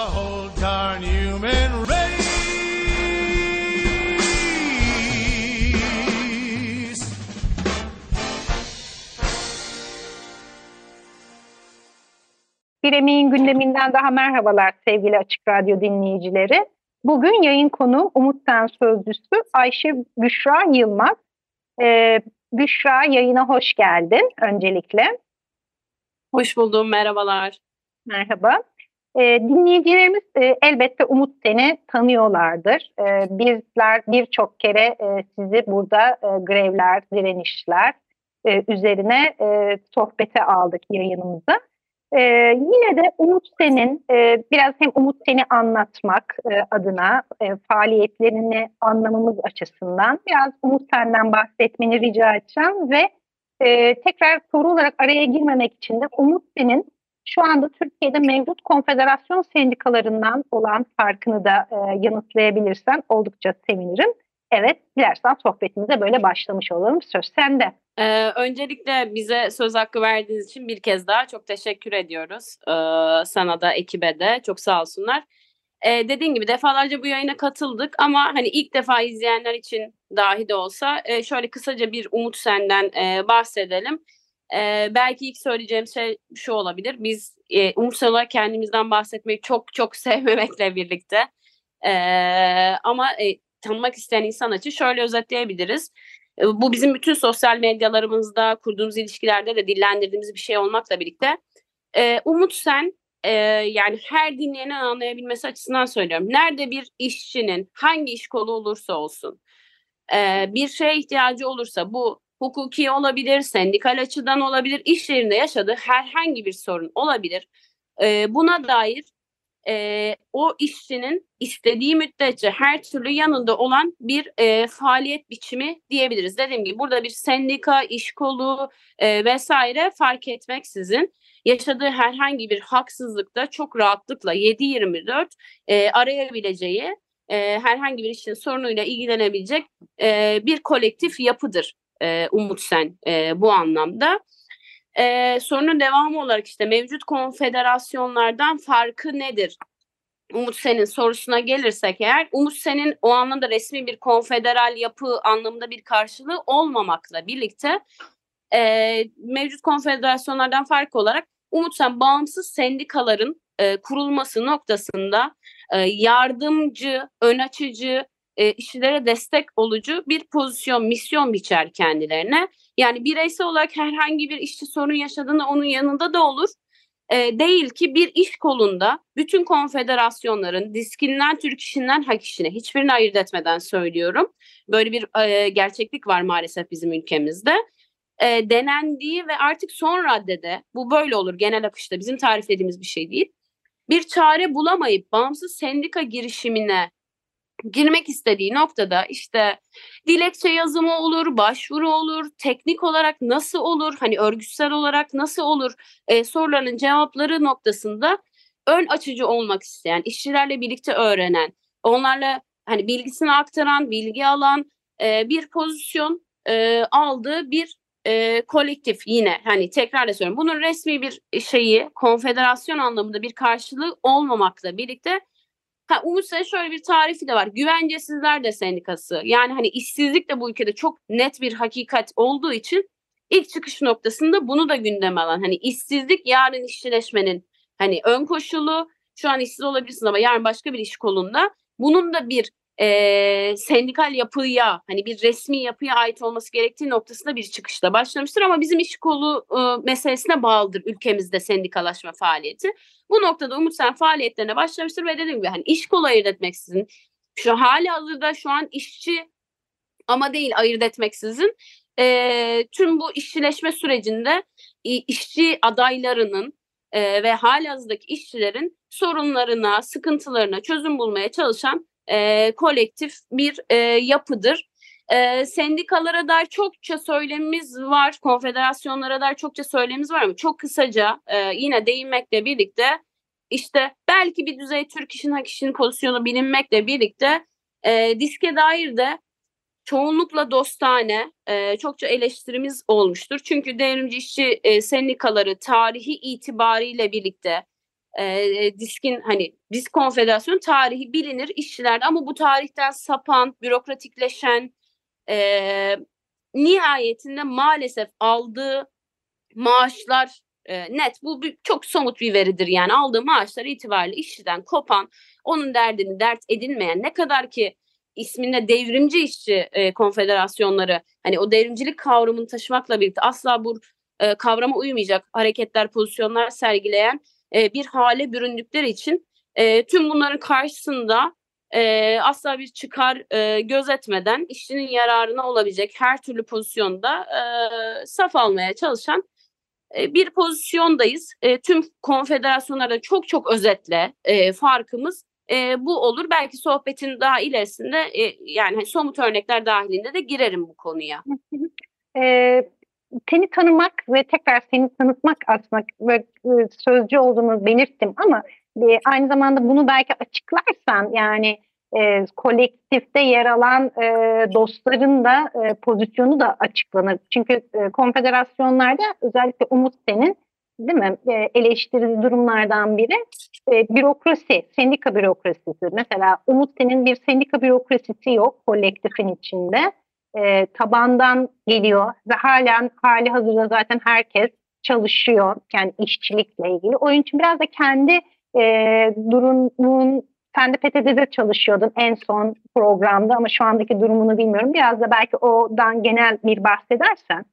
the whole darn human race. Bir emeğin gündeminden daha merhabalar sevgili Açık Radyo dinleyicileri. Bugün yayın konu Umut Sen Sözcüsü Ayşe Büşra Yılmaz. Ee, Büşra yayına hoş geldin öncelikle. Hoş buldum, merhabalar. Merhaba. E, dinleyicilerimiz e, elbette Umut seni tanıyorlardır. E, bizler birçok kere e, sizi burada e, grevler, direnişler e, üzerine e, sohbete aldık yayınımıza. E, yine de Umut Sen'in e, biraz hem Umut Sen'i anlatmak e, adına e, faaliyetlerini anlamamız açısından biraz Umut Sen'den bahsetmeni rica edeceğim ve e, tekrar soru olarak araya girmemek için de Umut Sen'in şu anda Türkiye'de mevcut konfederasyon sendikalarından olan farkını da e, yanıtlayabilirsen oldukça sevinirim. Evet, dilersen sohbetimize böyle başlamış olalım. Söz sende. Ee, öncelikle bize söz hakkı verdiğiniz için bir kez daha çok teşekkür ediyoruz. Ee, sana da, ekibe de. Çok sağ olsunlar. Ee, dediğin gibi defalarca bu yayına katıldık ama hani ilk defa izleyenler için dahi de olsa e, şöyle kısaca bir umut senden e, bahsedelim. E, belki ilk söyleyeceğim şey şu olabilir. Biz e, umut olarak kendimizden bahsetmeyi çok çok sevmemekle birlikte e, ama e, tanımak isteyen insan için şöyle özetleyebiliriz. E, bu bizim bütün sosyal medyalarımızda, kurduğumuz ilişkilerde de dillendirdiğimiz bir şey olmakla birlikte. E, Umut Sen e, yani her dinleyenin anlayabilmesi açısından söylüyorum. Nerede bir işçinin hangi iş kolu olursa olsun e, bir şeye ihtiyacı olursa bu hukuki olabilir, sendikal açıdan olabilir, iş yerinde yaşadığı herhangi bir sorun olabilir. E, buna dair e, o işçinin istediği müddetçe her türlü yanında olan bir e, faaliyet biçimi diyebiliriz. Dediğim gibi burada bir sendika, iş kolu e, vesaire fark etmeksizin yaşadığı herhangi bir haksızlıkta çok rahatlıkla 7-24 e, arayabileceği e, herhangi bir işin sorunuyla ilgilenebilecek e, bir kolektif yapıdır e, Umut Sen e, bu anlamda. E, sorunun devamı olarak işte mevcut konfederasyonlardan farkı nedir? Umut Sen'in sorusuna gelirsek eğer Umut Sen'in o anlamda resmi bir konfederal yapı anlamında bir karşılığı olmamakla birlikte e, mevcut konfederasyonlardan farkı olarak Umut Sen bağımsız sendikaların e, kurulması noktasında e, yardımcı, ön açıcı, e, işçilere destek olucu bir pozisyon, misyon biçer kendilerine. Yani bireysel olarak herhangi bir işçi sorun yaşadığında onun yanında da olur. E, değil ki bir iş kolunda bütün konfederasyonların diskinden Türk işinden hak işine hiçbirini ayırt etmeden söylüyorum. Böyle bir e, gerçeklik var maalesef bizim ülkemizde. E, denendiği ve artık son raddede bu böyle olur genel akışta bizim tariflediğimiz bir şey değil. Bir çare bulamayıp bağımsız sendika girişimine girmek istediği noktada işte dilekçe yazımı olur, başvuru olur, teknik olarak nasıl olur, hani örgütsel olarak nasıl olur e, soruların cevapları noktasında ön açıcı olmak isteyen, işçilerle birlikte öğrenen, onlarla hani bilgisini aktaran, bilgi alan e, bir pozisyon e, aldığı bir e, kolektif yine hani tekrar söylüyorum bunun resmi bir şeyi konfederasyon anlamında bir karşılığı olmamakla birlikte Ha, Ulus'a şöyle bir tarifi de var. Güvencesizler de sendikası. Yani hani işsizlik de bu ülkede çok net bir hakikat olduğu için ilk çıkış noktasında bunu da gündeme alan. Hani işsizlik yarın işçileşmenin hani ön koşulu. Şu an işsiz olabilirsin ama yarın başka bir iş kolunda. Bunun da bir e, sendikal yapıya hani bir resmi yapıya ait olması gerektiği noktasında bir çıkışla başlamıştır ama bizim iş kolu e, meselesine bağlıdır ülkemizde sendikalaşma faaliyeti. Bu noktada Umut Sen faaliyetlerine başlamıştır ve dediğim gibi hani iş kolu ayırt etmeksizin şu hali hazırda şu an işçi ama değil ayırt etmeksizin e, tüm bu işçileşme sürecinde işçi adaylarının e, ve halihazırdaki işçilerin sorunlarına, sıkıntılarına çözüm bulmaya çalışan e, kolektif bir e, yapıdır. E, sendikalara dair çokça söylemimiz var, konfederasyonlara dair çokça söylemimiz var ama çok kısaca e, yine değinmekle birlikte işte belki bir düzey Türk işin hak işin pozisyonu bilinmekle birlikte e, diske dair de çoğunlukla dostane e, çokça eleştirimiz olmuştur. Çünkü devrimci işçi e, sendikaları tarihi itibariyle birlikte e, diskin hani disk konfederasyon tarihi bilinir işçilerde ama bu tarihten sapan, bürokratikleşen e, nihayetinde maalesef aldığı maaşlar e, net. Bu bir, çok somut bir veridir yani. Aldığı maaşlar itibariyle işçiden kopan onun derdini dert edinmeyen ne kadar ki isminde devrimci işçi e, konfederasyonları hani o devrimcilik kavramını taşımakla birlikte asla bu e, kavrama uymayacak hareketler pozisyonlar sergileyen e, bir hale büründükleri için e, tüm bunların karşısında e, asla bir çıkar e, gözetmeden işçinin yararına olabilecek her türlü pozisyonda saf almaya çalışan bir pozisyondayız. Tüm konfederasyonlarda çok çok özetle farkımız bu olur. Belki sohbetin daha ilerisinde yani hani somut örnekler dahilinde de girerim bu konuya. E, seni tanımak ve tekrar seni tanıtmak aslında ve e, sözcü olduğunu belirttim ama e, aynı zamanda bunu belki açıklarsan yani e, kolektifte yer alan e, dostların da e, pozisyonu da açıklanır. Çünkü e, konfederasyonlarda özellikle Umut Sen'in değil mi e, eleştirdiği durumlardan biri e, bürokrasi, sendika bürokrasisi. Mesela Umut Sen'in bir sendika bürokrasisi yok kolektifin içinde. E, tabandan geliyor ve halen hali hazırda zaten herkes çalışıyor yani işçilikle ilgili. Onun için biraz da kendi e, durumun sen de PTT'de çalışıyordun en son programda ama şu andaki durumunu bilmiyorum. Biraz da belki odan genel bir bahsedersen.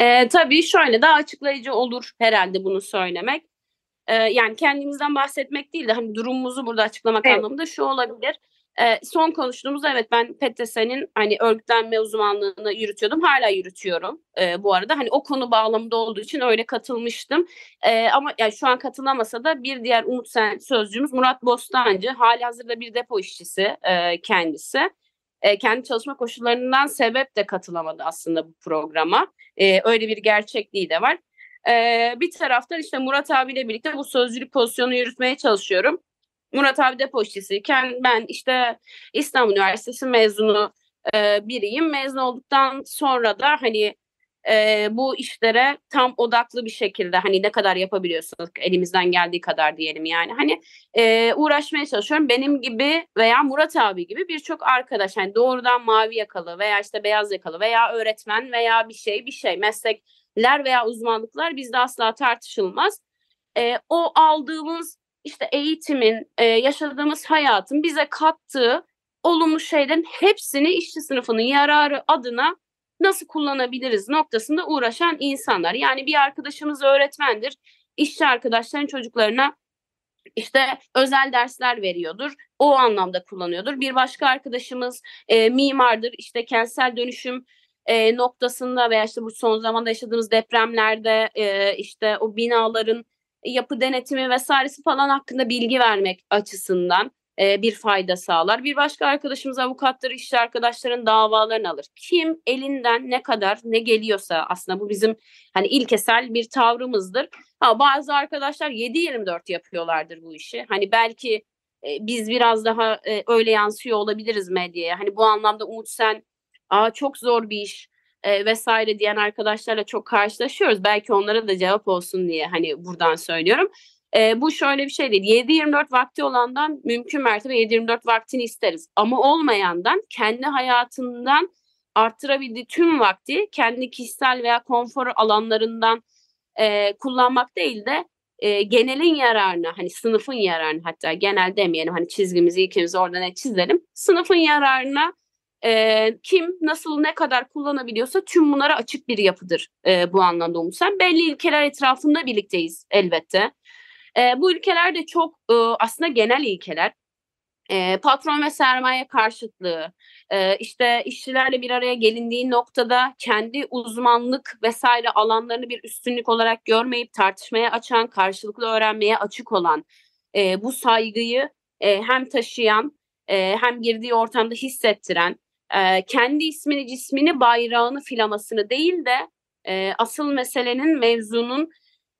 Ee, tabii şöyle daha açıklayıcı olur herhalde bunu söylemek. Ee, yani kendimizden bahsetmek değil de hani durumumuzu burada açıklamak evet. anlamında şu olabilir. E, son konuştuğumuz evet ben PTS'nin hani örgütlenme uzmanlığını yürütüyordum. Hala yürütüyorum e, bu arada. Hani o konu bağlamında olduğu için öyle katılmıştım. E, ama yani şu an katılamasa da bir diğer Umut Sen sözcüğümüz Murat Bostancı. Hali hazırda bir depo işçisi e, kendisi. E, kendi çalışma koşullarından sebep de katılamadı aslında bu programa. E, öyle bir gerçekliği de var. E, bir taraftan işte Murat abiyle birlikte bu sözcülük pozisyonu yürütmeye çalışıyorum. Murat abi depo işçisiyken ben işte İstanbul Üniversitesi mezunu e, biriyim. Mezun olduktan sonra da hani e, bu işlere tam odaklı bir şekilde hani ne kadar yapabiliyorsak elimizden geldiği kadar diyelim yani hani e, uğraşmaya çalışıyorum. Benim gibi veya Murat abi gibi birçok arkadaş hani doğrudan mavi yakalı veya işte beyaz yakalı veya öğretmen veya bir şey bir şey meslekler veya uzmanlıklar bizde asla tartışılmaz. E, o aldığımız işte eğitimin, e, yaşadığımız hayatın bize kattığı olumlu şeylerin hepsini işçi sınıfının yararı adına nasıl kullanabiliriz noktasında uğraşan insanlar. Yani bir arkadaşımız öğretmendir, işçi arkadaşların çocuklarına işte özel dersler veriyordur. O anlamda kullanıyordur. Bir başka arkadaşımız e, mimardır. İşte kentsel dönüşüm e, noktasında veya işte bu son zamanda yaşadığımız depremlerde e, işte o binaların yapı denetimi vesairesi falan hakkında bilgi vermek açısından e, bir fayda sağlar. Bir başka arkadaşımız avukattır, işçi arkadaşların davalarını alır. Kim elinden ne kadar ne geliyorsa aslında bu bizim hani ilkesel bir tavrımızdır. Ha, bazı arkadaşlar 7-24 yapıyorlardır bu işi. Hani belki e, biz biraz daha e, öyle yansıyor olabiliriz medyaya. Hani bu anlamda Umut sen Aa, çok zor bir iş e, vesaire diyen arkadaşlarla çok karşılaşıyoruz. Belki onlara da cevap olsun diye hani buradan söylüyorum. E, bu şöyle bir şey değil. 7-24 vakti olandan mümkün mertebe 7-24 vaktini isteriz. Ama olmayandan kendi hayatından arttırabildiği tüm vakti kendi kişisel veya konfor alanlarından e, kullanmak değil de e, genelin yararına hani sınıfın yararına hatta genel demeyelim hani çizgimizi ilkemizi orada ne çizelim. Sınıfın yararına e, kim nasıl ne kadar kullanabiliyorsa tüm bunlara açık bir yapıdır e, bu anlamda Umutsen. Belli ilkeler etrafında birlikteyiz elbette. E, bu ilkeler de çok e, aslında genel ilkeler. e, patron ve sermaye karşıtlığı, e, işte işçilerle bir araya gelindiği noktada kendi uzmanlık vesaire alanlarını bir üstünlük olarak görmeyip tartışmaya açan, karşılıklı öğrenmeye açık olan e, bu saygıyı e, hem taşıyan e, hem girdiği ortamda hissettiren, e, kendi ismini, cismini, bayrağını, filamasını değil de e, asıl meselenin, mevzunun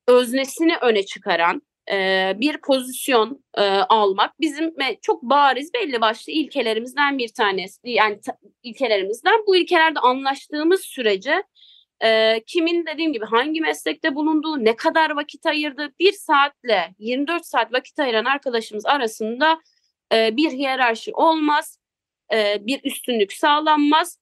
öznesini öne çıkaran, e, bir pozisyon e, almak bizim çok bariz belli başlı ilkelerimizden bir tanesi. Yani ilkelerimizden bu ilkelerde anlaştığımız sürece e, kimin dediğim gibi hangi meslekte bulunduğu, ne kadar vakit ayırdı, bir saatle 24 saat vakit ayıran arkadaşımız arasında e, bir hiyerarşi olmaz, e, bir üstünlük sağlanmaz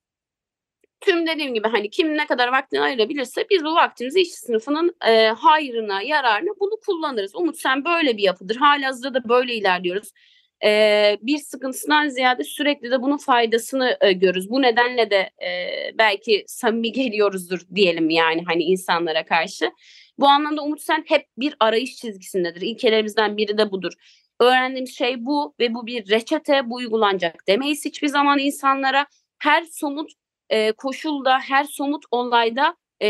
tüm dediğim gibi hani kim ne kadar vaktini ayırabilirse biz bu vaktimizi işçi sınıfının e, hayrına, yararına bunu kullanırız. Umut sen böyle bir yapıdır. Halihazırda da böyle ilerliyoruz. E, bir sıkıntısından ziyade sürekli de bunun faydasını e, görürüz. Bu nedenle de e, belki samimi geliyoruzdur diyelim yani hani insanlara karşı. Bu anlamda Umut sen hep bir arayış çizgisindedir. İlkelerimizden biri de budur. Öğrendiğimiz şey bu ve bu bir reçete, bu uygulanacak demeyiz hiçbir zaman insanlara. Her somut e, koşulda, her somut olayda e,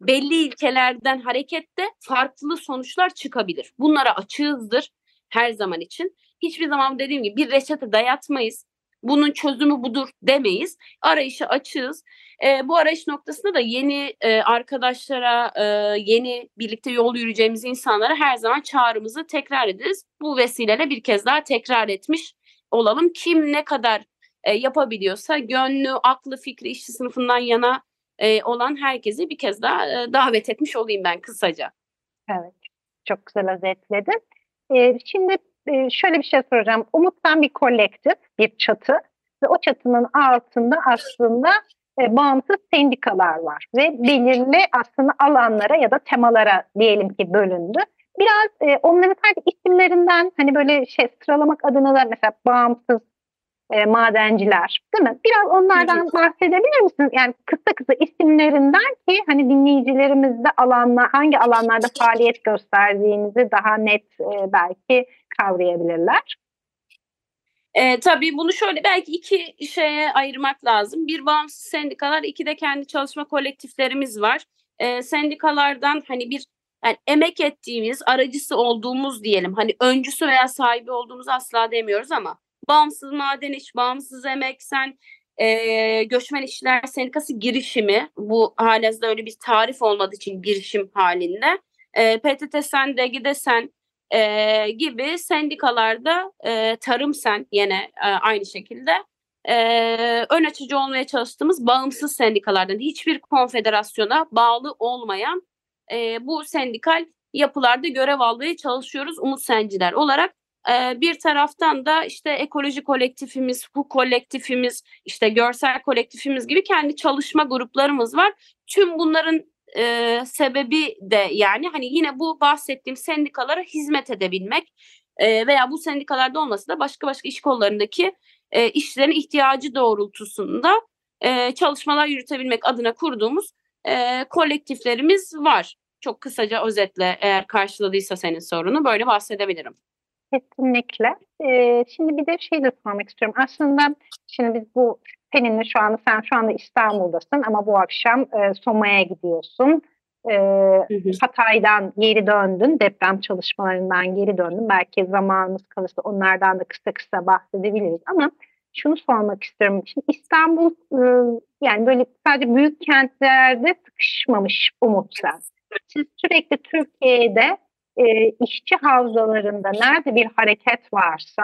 belli ilkelerden harekette farklı sonuçlar çıkabilir. Bunlara açığızdır her zaman için. Hiçbir zaman dediğim gibi bir reçete dayatmayız. Bunun çözümü budur demeyiz. Arayışı açığız. E, bu arayış noktasında da yeni e, arkadaşlara, e, yeni birlikte yol yürüyeceğimiz insanlara her zaman çağrımızı tekrar ederiz. Bu vesileyle bir kez daha tekrar etmiş olalım. Kim ne kadar e, yapabiliyorsa gönlü, aklı, fikri işçi sınıfından yana e, olan herkesi bir kez daha e, davet etmiş olayım ben kısaca. Evet, çok güzel özetledin. E, şimdi e, şöyle bir şey soracağım. Umut'tan bir kolektif, bir çatı ve o çatının altında aslında e, bağımsız sendikalar var ve belirli aslında alanlara ya da temalara diyelim ki bölündü. Biraz e, onların sadece isimlerinden hani böyle şey sıralamak adına da mesela bağımsız e, madenciler değil mi? Biraz onlardan evet. bahsedebilir misiniz? Yani kısa kısa isimlerinden ki hani dinleyicilerimiz de alanla, hangi alanlarda faaliyet gösterdiğinizi daha net e, belki kavrayabilirler. E, tabii bunu şöyle belki iki şeye ayırmak lazım. Bir bağımsız sendikalar, iki de kendi çalışma kolektiflerimiz var. E, sendikalardan hani bir yani emek ettiğimiz, aracısı olduğumuz diyelim. Hani öncüsü veya sahibi olduğumuz asla demiyoruz ama bağımsız maden iş, bağımsız emek, sen e, göçmen işçiler sendikası girişimi bu halezde öyle bir tarif olmadığı için girişim halinde e, PTT sen, DGD sen e, gibi sendikalarda e, tarım sen yine e, aynı şekilde e, ön açıcı olmaya çalıştığımız bağımsız sendikalardan hiçbir konfederasyona bağlı olmayan e, bu sendikal yapılarda görev almaya çalışıyoruz umut senciler olarak bir taraftan da işte ekoloji kolektifimiz, hukuk kolektifimiz, işte görsel kolektifimiz gibi kendi çalışma gruplarımız var. Tüm bunların e, sebebi de yani hani yine bu bahsettiğim sendikalara hizmet edebilmek e, veya bu sendikalarda olması da başka başka iş kollarındaki e, işçilerin ihtiyacı doğrultusunda e, çalışmalar yürütebilmek adına kurduğumuz e, kolektiflerimiz var. Çok kısaca özetle eğer karşıladıysa senin sorunu böyle bahsedebilirim. Kesinlikle. Ee, şimdi bir de şey de sormak istiyorum. Aslında şimdi biz bu seninle şu anda sen şu anda İstanbul'dasın ama bu akşam e, Soma'ya gidiyorsun. E, Hatay'dan geri döndün, deprem çalışmalarından geri döndün. Belki zamanımız kalırsa onlardan da kısa kısa bahsedebiliriz ama şunu sormak istiyorum. Şimdi İstanbul e, yani böyle sadece büyük kentlerde sıkışmamış umutlar. Siz sürekli Türkiye'de e, işçi havzalarında nerede bir hareket varsa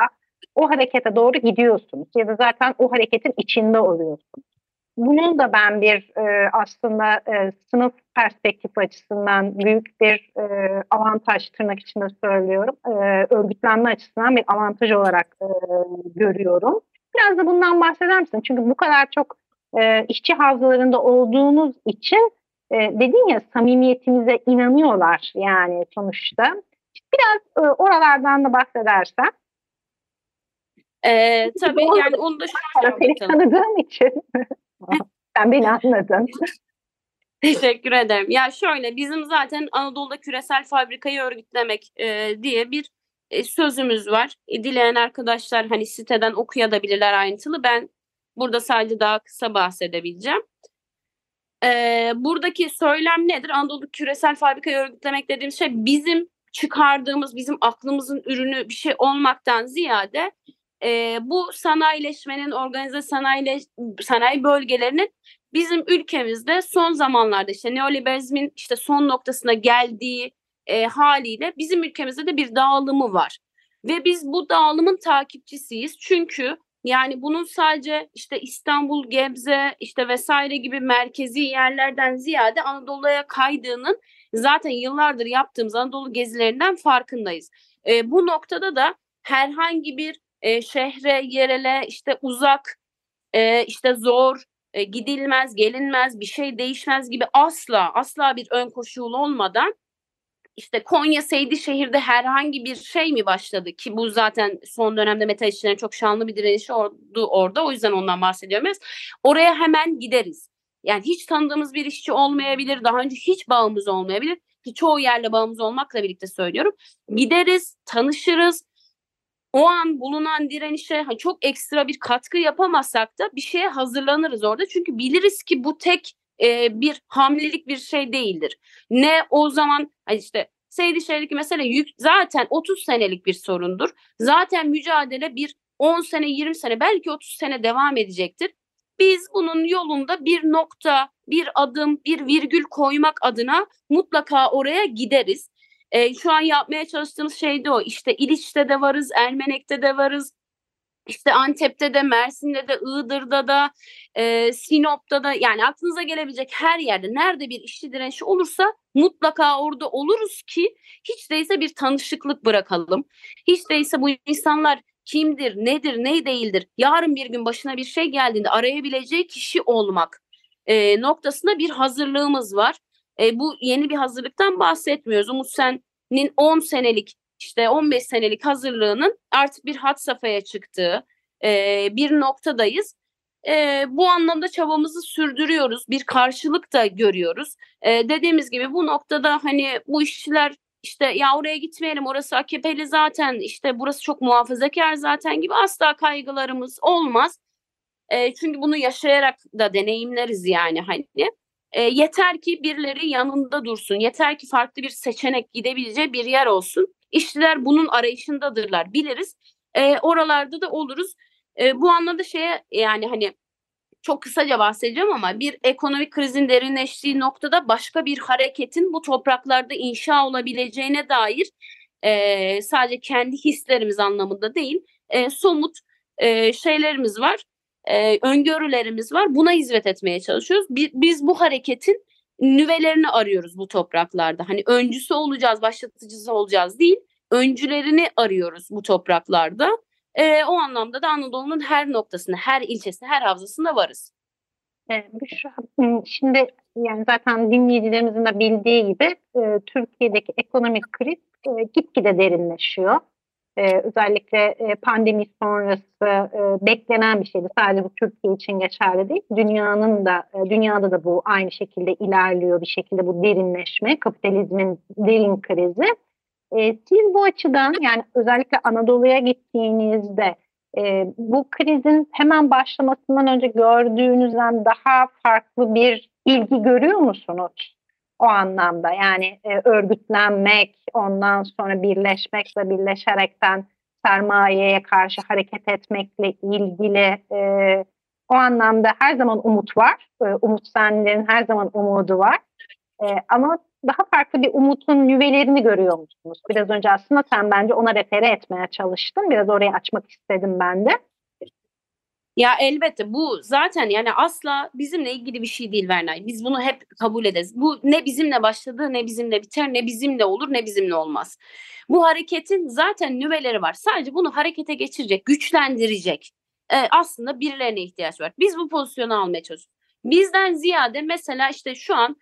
o harekete doğru gidiyorsunuz ya da zaten o hareketin içinde oluyorsunuz. Bunun da ben bir e, aslında e, sınıf perspektif açısından büyük bir e, avantaj tırnak içinde söylüyorum. E, örgütlenme açısından bir avantaj olarak e, görüyorum. Biraz da bundan bahseder misin? Çünkü bu kadar çok e, işçi havzalarında olduğunuz için e, dedin ya samimiyetimize inanıyorlar yani sonuçta. Biraz e, oralardan da bahsedersen. Ee, tabii Doğru. yani onu da şöyle Seni tanıdığım için. Sen beni anladın. Teşekkür ederim. Ya şöyle bizim zaten Anadolu'da küresel fabrikayı örgütlemek e, diye bir e, sözümüz var. E, dileyen arkadaşlar hani siteden okuyabilirler ayrıntılı. Ben burada sadece daha kısa bahsedebileceğim. E, buradaki söylem nedir? Anadolu küresel fabrikayı örgütlemek dediğimiz şey bizim çıkardığımız, bizim aklımızın ürünü bir şey olmaktan ziyade e, bu sanayileşmenin, organize sanayi, sanayi bölgelerinin bizim ülkemizde son zamanlarda işte neoliberalizmin işte son noktasına geldiği e, haliyle bizim ülkemizde de bir dağılımı var. Ve biz bu dağılımın takipçisiyiz. Çünkü yani bunun sadece işte İstanbul, Gebze işte vesaire gibi merkezi yerlerden ziyade Anadolu'ya kaydığının zaten yıllardır yaptığımız Anadolu gezilerinden farkındayız. E, bu noktada da herhangi bir e, şehre, yerele işte uzak, e, işte zor, e, gidilmez, gelinmez, bir şey değişmez gibi asla asla bir ön koşul olmadan işte Konya şehirde herhangi bir şey mi başladı ki bu zaten son dönemde metal işçilerin çok şanlı bir direnişi oldu orada o yüzden ondan bahsediyorum. Oraya hemen gideriz. Yani hiç tanıdığımız bir işçi olmayabilir, daha önce hiç bağımız olmayabilir ki çoğu yerle bağımız olmakla birlikte söylüyorum. Gideriz, tanışırız. O an bulunan direnişe çok ekstra bir katkı yapamazsak da bir şeye hazırlanırız orada. Çünkü biliriz ki bu tek e, bir hamlelik bir şey değildir. Ne o zaman işte Seydişehir'deki mesele yük, zaten 30 senelik bir sorundur. Zaten mücadele bir 10 sene 20 sene belki 30 sene devam edecektir. Biz bunun yolunda bir nokta, bir adım, bir virgül koymak adına mutlaka oraya gideriz. E, şu an yapmaya çalıştığımız şey de o. İşte İliç'te de varız, Ermenek'te de varız, işte Antep'te de, Mersin'de de, Iğdır'da da, e, Sinop'ta da yani aklınıza gelebilecek her yerde nerede bir işçi direnişi olursa mutlaka orada oluruz ki hiç değilse bir tanışıklık bırakalım. Hiç değilse bu insanlar kimdir, nedir, ne değildir, yarın bir gün başına bir şey geldiğinde arayabileceği kişi olmak e, noktasında bir hazırlığımız var. E, bu yeni bir hazırlıktan bahsetmiyoruz. Umut Sen'in 10 senelik işte 15 senelik hazırlığının artık bir hat safhaya çıktığı e, bir noktadayız. E, bu anlamda çabamızı sürdürüyoruz. Bir karşılık da görüyoruz. E, dediğimiz gibi bu noktada hani bu işçiler işte ya oraya gitmeyelim orası AKP'li zaten işte burası çok muhafazakar zaten gibi asla kaygılarımız olmaz. E, çünkü bunu yaşayarak da deneyimleriz yani hani. E, yeter ki birileri yanında dursun. Yeter ki farklı bir seçenek gidebileceği bir yer olsun. İşçiler bunun arayışındadırlar biliriz. E, oralarda da oluruz. E, bu anlamda şeye yani hani çok kısaca bahsedeceğim ama bir ekonomik krizin derinleştiği noktada başka bir hareketin bu topraklarda inşa olabileceğine dair e, sadece kendi hislerimiz anlamında değil e, somut e, şeylerimiz var, e, öngörülerimiz var. Buna hizmet etmeye çalışıyoruz. Biz, biz bu hareketin nüvelerini arıyoruz bu topraklarda. Hani öncüsü olacağız, başlatıcısı olacağız değil, öncülerini arıyoruz bu topraklarda. E, o anlamda da Anadolu'nun her noktasında, her ilçesinde, her havzasında varız. E, Büşra, şimdi yani zaten dinleyicilerimizin de bildiği gibi e, Türkiye'deki ekonomik kriz e, gitgide derinleşiyor. E, özellikle e, pandemi sonrası e, beklenen bir şeydi. Sadece bu Türkiye için geçerli değil. Dünyanın da e, dünyada da bu aynı şekilde ilerliyor bir şekilde bu derinleşme, kapitalizmin derin krizi. E, siz bu açıdan yani özellikle Anadolu'ya gittiğinizde e, bu krizin hemen başlamasından önce gördüğünüzden daha farklı bir ilgi görüyor musunuz? O anlamda yani e, örgütlenmek, ondan sonra birleşmek ve birleşerekten sermayeye karşı hareket etmekle ilgili e, o anlamda her zaman umut var. E, umut senlerin her zaman umudu var. E, ama daha farklı bir umutun nüvelerini görüyor musunuz? Biraz önce aslında sen bence ona refere etmeye çalıştın. Biraz orayı açmak istedim ben de. Ya elbette bu zaten yani asla bizimle ilgili bir şey değil Vernay. Biz bunu hep kabul ederiz. Bu ne bizimle başladı, ne bizimle biter, ne bizimle olur, ne bizimle olmaz. Bu hareketin zaten nüveleri var. Sadece bunu harekete geçirecek, güçlendirecek e, aslında birilerine ihtiyaç var. Biz bu pozisyonu almaya çalışıyoruz. Bizden ziyade mesela işte şu an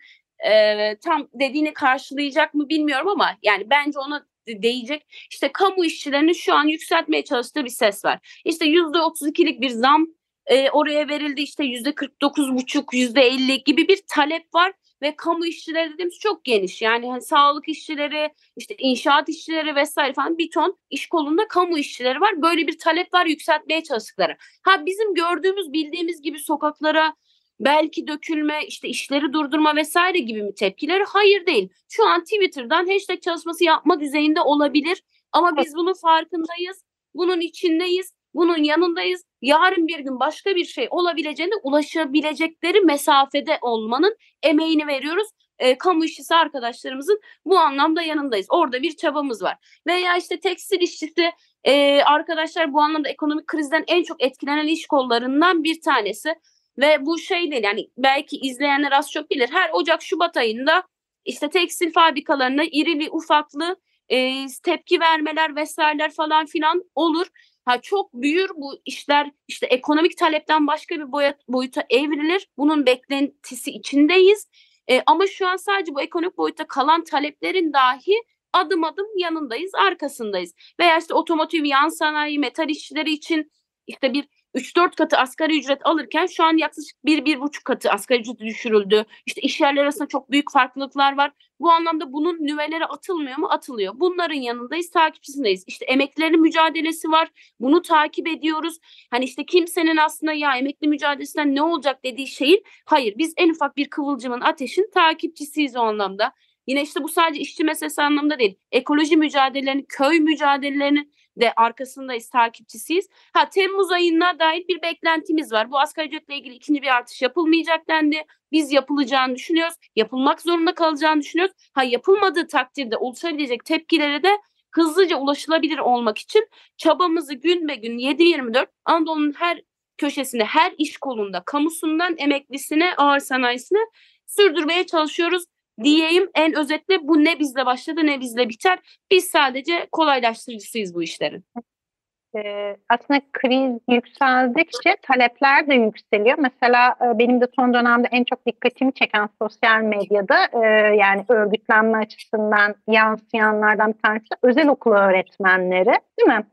e, tam dediğini karşılayacak mı bilmiyorum ama yani bence ona değecek. İşte kamu işçilerinin şu an yükseltmeye çalıştığı bir ses var. İşte yüzde otuz ikilik bir zam e, oraya verildi işte yüzde kırk dokuz buçuk yüzde elli gibi bir talep var ve kamu işçileri dediğimiz çok geniş. Yani hani sağlık işçileri, işte inşaat işçileri vesaire falan bir ton iş kolunda kamu işçileri var. Böyle bir talep var yükseltmeye çalıştıkları. Ha bizim gördüğümüz, bildiğimiz gibi sokaklara belki dökülme, işte işleri durdurma vesaire gibi mi tepkileri? Hayır değil. Şu an Twitter'dan hashtag çalışması yapma düzeyinde olabilir. Ama biz bunun farkındayız. Bunun içindeyiz. Bunun yanındayız. Yarın bir gün başka bir şey olabileceğine ulaşabilecekleri mesafede olmanın emeğini veriyoruz. E, kamu işçisi arkadaşlarımızın bu anlamda yanındayız. Orada bir çabamız var. Veya işte tekstil işçisi e, arkadaşlar bu anlamda ekonomik krizden en çok etkilenen iş kollarından bir tanesi. Ve bu şey değil yani belki izleyenler az çok bilir. Her Ocak Şubat ayında işte tekstil fabrikalarına irili ufaklı e, tepki vermeler vesaireler falan filan olur. Ha çok büyür bu işler işte ekonomik talepten başka bir boyut, boyuta evrilir. Bunun beklentisi içindeyiz. E, ama şu an sadece bu ekonomik boyutta kalan taleplerin dahi adım adım yanındayız, arkasındayız. Veya işte otomotiv, yan sanayi, metal işçileri için işte bir 3-4 katı asgari ücret alırken şu an yaklaşık 1-1,5 katı asgari ücret düşürüldü. İşte iş yerleri arasında çok büyük farklılıklar var. Bu anlamda bunun nüveleri atılmıyor mu? Atılıyor. Bunların yanındayız, takipçisindeyiz. İşte emeklilerin mücadelesi var. Bunu takip ediyoruz. Hani işte kimsenin aslında ya emekli mücadelesinden ne olacak dediği şeyin hayır biz en ufak bir kıvılcımın ateşin takipçisiyiz o anlamda. Yine işte bu sadece işçi meselesi anlamda değil. Ekoloji mücadelelerini, köy mücadelelerini de arkasındayız, takipçisiyiz. Ha Temmuz ayına dair bir beklentimiz var. Bu asgari ücretle ilgili ikinci bir artış yapılmayacak dendi. Biz yapılacağını düşünüyoruz. Yapılmak zorunda kalacağını düşünüyoruz. Ha yapılmadığı takdirde oluşabilecek tepkilere de hızlıca ulaşılabilir olmak için çabamızı gün be gün 7-24 Anadolu'nun her köşesinde, her iş kolunda, kamusundan emeklisine, ağır sanayisine sürdürmeye çalışıyoruz diyeyim. En özetle bu ne bizle başladı ne bizle biter. Biz sadece kolaylaştırıcısıyız bu işlerin. Ee, aslında kriz yükseldikçe talepler de yükseliyor. Mesela e, benim de son dönemde en çok dikkatimi çeken sosyal medyada e, yani örgütlenme açısından yansıyanlardan bir tanesi özel okul öğretmenleri değil mi?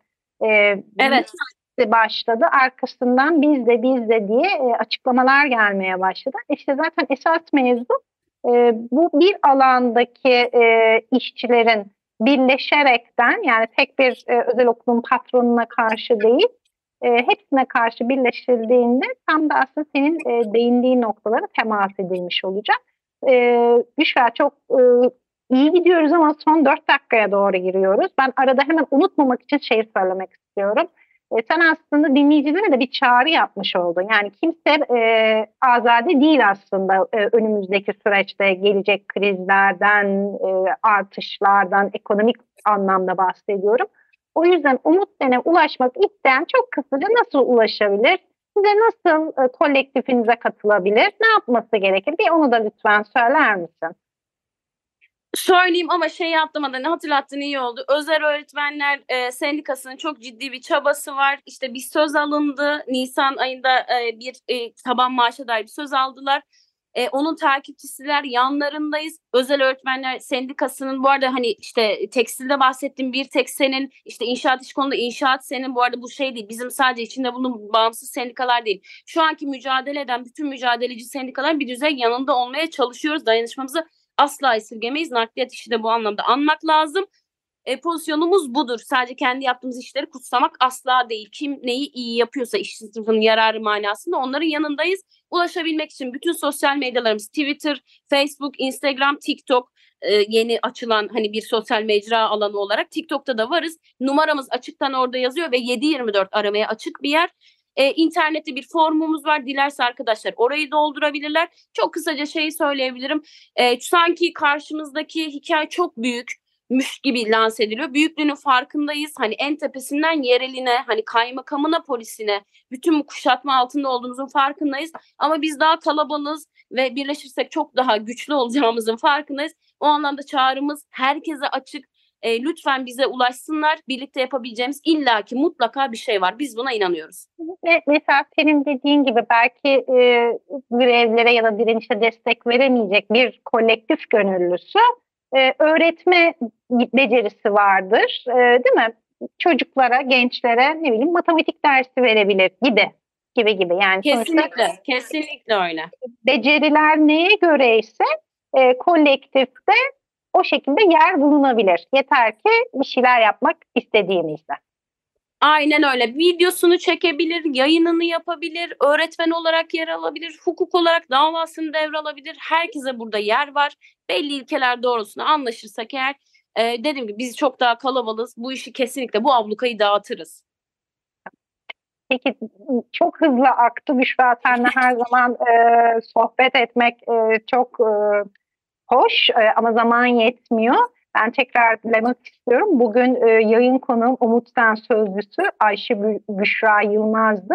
Ee, evet. Başladı arkasından biz de biz de diye e, açıklamalar gelmeye başladı. İşte zaten esas mevzu e, bu bir alandaki e, işçilerin birleşerekten yani tek bir e, özel okulun patronuna karşı değil e, hepsine karşı birleştirildiğinde tam da aslında senin e, değindiğin noktalara temas edilmiş olacak. E, Büşra çok e, iyi gidiyoruz ama son dört dakikaya doğru giriyoruz. Ben arada hemen unutmamak için şey söylemek istiyorum. E, sen aslında dinleyicilere de bir çağrı yapmış oldun. Yani kimse e, azade değil aslında e, önümüzdeki süreçte gelecek krizlerden, e, artışlardan, ekonomik anlamda bahsediyorum. O yüzden Umut Sen'e ulaşmak isteyen çok kısaca nasıl ulaşabilir? Size nasıl e, kolektifinize katılabilir? Ne yapması gerekir? Bir onu da lütfen söyler misin? Söyleyeyim ama şey yaptığımda ne hatırlattın iyi oldu. Özel Öğretmenler e, Sendikası'nın çok ciddi bir çabası var. İşte bir söz alındı. Nisan ayında e, bir e, taban maaşa dair bir söz aldılar. E, onun takipçisiler yanlarındayız. Özel Öğretmenler Sendikası'nın bu arada hani işte tekstilde bahsettiğim bir tek senin işte inşaat iş konuda inşaat senin bu arada bu şey değil. Bizim sadece içinde bunun bağımsız sendikalar değil. Şu anki mücadele eden bütün mücadeleci sendikalar bir düzey yanında olmaya çalışıyoruz. Dayanışmamızı asla esirgemeyiz. Nakliyat işi de bu anlamda anmak lazım. E, pozisyonumuz budur. Sadece kendi yaptığımız işleri kutsamak asla değil. Kim neyi iyi yapıyorsa iş sınıfının yararı manasında onların yanındayız. Ulaşabilmek için bütün sosyal medyalarımız Twitter, Facebook, Instagram, TikTok e, yeni açılan hani bir sosyal mecra alanı olarak TikTok'ta da varız. Numaramız açıktan orada yazıyor ve 7-24 aramaya açık bir yer. E, internette bir formumuz var. Dilerse arkadaşlar orayı doldurabilirler. Çok kısaca şeyi söyleyebilirim. E, sanki karşımızdaki hikaye çok büyük müş gibi lanse ediliyor. Büyüklüğünün farkındayız. Hani en tepesinden yereline, hani kaymakamına, polisine, bütün kuşatma altında olduğumuzun farkındayız. Ama biz daha kalabalığız ve birleşirsek çok daha güçlü olacağımızın farkındayız. O anlamda çağrımız herkese açık e, lütfen bize ulaşsınlar. Birlikte yapabileceğimiz illaki mutlaka bir şey var. Biz buna inanıyoruz. Ve mesela senin dediğin gibi belki e, grevlere ya da direnişe destek veremeyecek bir kolektif gönüllüsü e, öğretme becerisi vardır. E, değil mi? Çocuklara, gençlere ne bileyim matematik dersi verebilir gibi gibi gibi. Yani kesinlikle, kesinlikle öyle. Beceriler neye göre ise e, kolektifte o şekilde yer bulunabilir. Yeter ki bir şeyler yapmak istediğimizde. Aynen öyle. Videosunu çekebilir, yayınını yapabilir, öğretmen olarak yer alabilir, hukuk olarak davasını devralabilir. Herkese burada yer var. Belli ilkeler doğrultusunda anlaşırsak eğer e, dediğim gibi biz çok daha kalabalığız. Bu işi kesinlikle bu ablukayı dağıtırız. Peki çok hızlı aktı Büşra senle her zaman e, sohbet etmek e, çok e, hoş e, ama zaman yetmiyor. Ben tekrarlamak istiyorum. Bugün e, yayın konuğum Umut Sen Sözcüsü Ayşe Büşra Yılmaz'dı.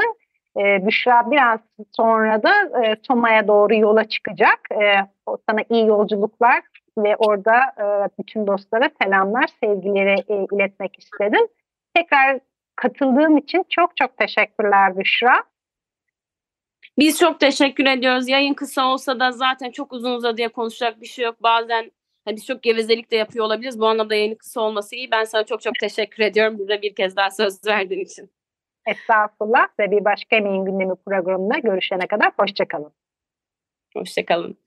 E, Büşra biraz sonra da e, Soma'ya doğru yola çıkacak. Sana iyi yolculuklar ve orada bütün dostlara selamlar, sevgileri iletmek istedim. Tekrar katıldığım için çok çok teşekkürler Büşra. Biz çok teşekkür ediyoruz. Yayın kısa olsa da zaten çok uzun uzadıya konuşacak bir şey yok. Bazen hani biz çok gevezelik de yapıyor olabiliriz. Bu anlamda yayın kısa olması iyi. Ben sana çok çok teşekkür ediyorum. Bize bir kez daha söz verdiğin için. Estağfurullah ve bir başka emeğin gündemi programında görüşene kadar hoşçakalın. Hoşçakalın.